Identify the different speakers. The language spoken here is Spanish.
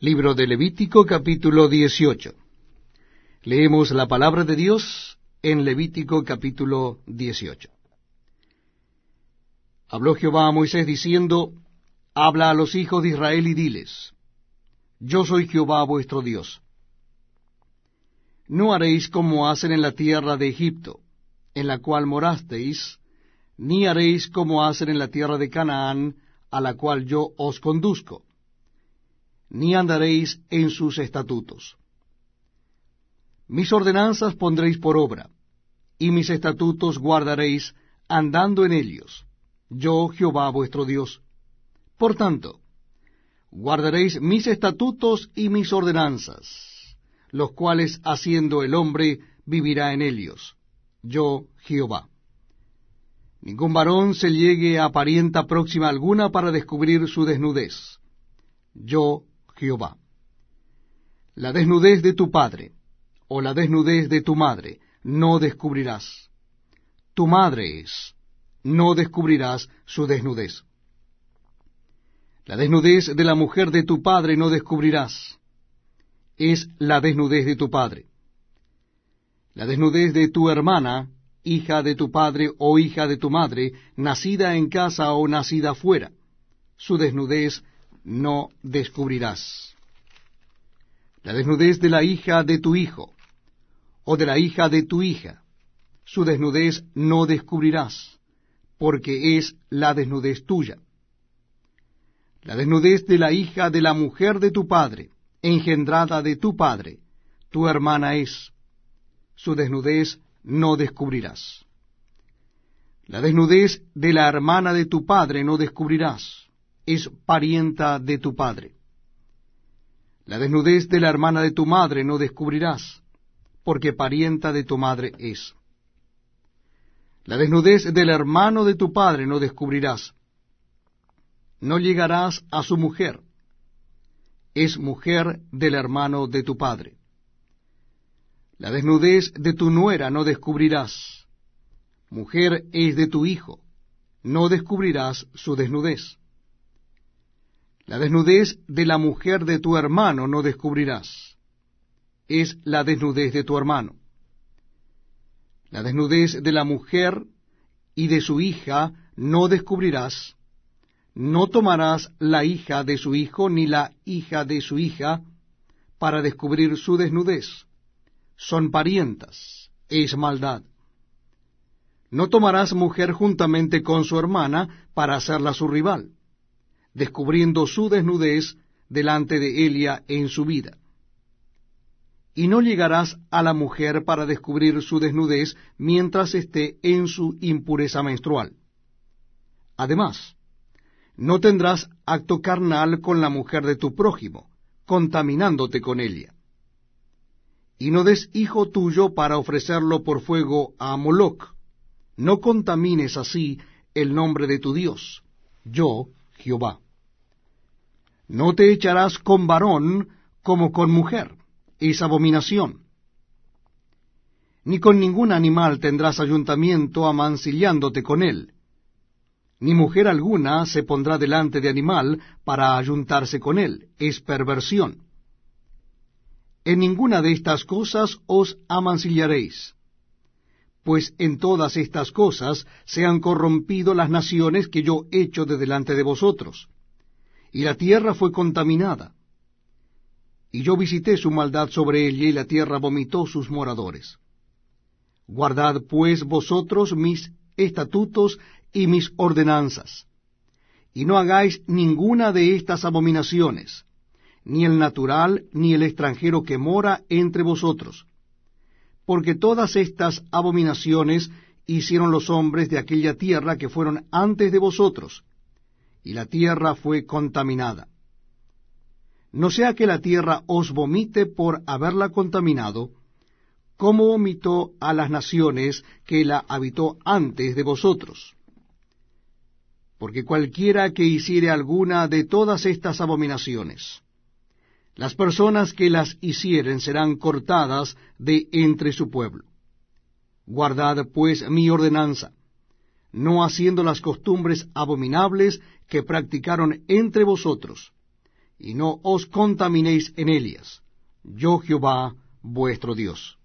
Speaker 1: Libro de Levítico capítulo 18. Leemos la palabra de Dios en Levítico capítulo 18. Habló Jehová a Moisés diciendo, Habla a los hijos de Israel y diles, Yo soy Jehová vuestro Dios. No haréis como hacen en la tierra de Egipto, en la cual morasteis, ni haréis como hacen en la tierra de Canaán, a la cual yo os conduzco ni andaréis en sus estatutos. Mis ordenanzas pondréis por obra, y mis estatutos guardaréis andando en ellos, yo Jehová vuestro Dios. Por tanto, guardaréis mis estatutos y mis ordenanzas, los cuales haciendo el hombre vivirá en ellos, yo Jehová. Ningún varón se llegue a parienta próxima alguna para descubrir su desnudez. Yo Jehová. La desnudez de tu padre o la desnudez de tu madre no descubrirás. Tu madre es, no descubrirás su desnudez. La desnudez de la mujer de tu padre no descubrirás. Es la desnudez de tu padre. La desnudez de tu hermana, hija de tu padre o hija de tu madre, nacida en casa o nacida fuera. Su desnudez no descubrirás. La desnudez de la hija de tu hijo, o de la hija de tu hija, su desnudez no descubrirás, porque es la desnudez tuya. La desnudez de la hija de la mujer de tu padre, engendrada de tu padre, tu hermana es, su desnudez no descubrirás. La desnudez de la hermana de tu padre no descubrirás es parienta de tu padre. La desnudez de la hermana de tu madre no descubrirás, porque parienta de tu madre es. La desnudez del hermano de tu padre no descubrirás. No llegarás a su mujer. Es mujer del hermano de tu padre. La desnudez de tu nuera no descubrirás. Mujer es de tu hijo. No descubrirás su desnudez. La desnudez de la mujer de tu hermano no descubrirás. Es la desnudez de tu hermano. La desnudez de la mujer y de su hija no descubrirás. No tomarás la hija de su hijo ni la hija de su hija para descubrir su desnudez. Son parientas, es maldad. No tomarás mujer juntamente con su hermana para hacerla su rival descubriendo su desnudez delante de Elia en su vida. Y no llegarás a la mujer para descubrir su desnudez mientras esté en su impureza menstrual. Además, no tendrás acto carnal con la mujer de tu prójimo, contaminándote con ella. Y no des hijo tuyo para ofrecerlo por fuego a Moloc. No contamines así el nombre de tu Dios, yo, Jehová. No te echarás con varón como con mujer, es abominación. Ni con ningún animal tendrás ayuntamiento amancillándote con él. Ni mujer alguna se pondrá delante de animal para ayuntarse con él, es perversión. En ninguna de estas cosas os amancillaréis, pues en todas estas cosas se han corrompido las naciones que yo echo de delante de vosotros y la tierra fue contaminada. Y yo visité su maldad sobre ella, y la tierra vomitó sus moradores. Guardad pues vosotros mis estatutos y mis ordenanzas, y no hagáis ninguna de estas abominaciones, ni el natural, ni el extranjero que mora entre vosotros, porque todas estas abominaciones hicieron los hombres de aquella tierra que fueron antes de vosotros, y la tierra fue contaminada. No sea que la tierra os vomite por haberla contaminado, como vomitó a las naciones que la habitó antes de vosotros. Porque cualquiera que hiciere alguna de todas estas abominaciones, las personas que las hicieren serán cortadas de entre su pueblo. Guardad pues mi ordenanza, no haciendo las costumbres abominables que practicaron entre vosotros, y no os contaminéis en ellas. Yo Jehová vuestro Dios.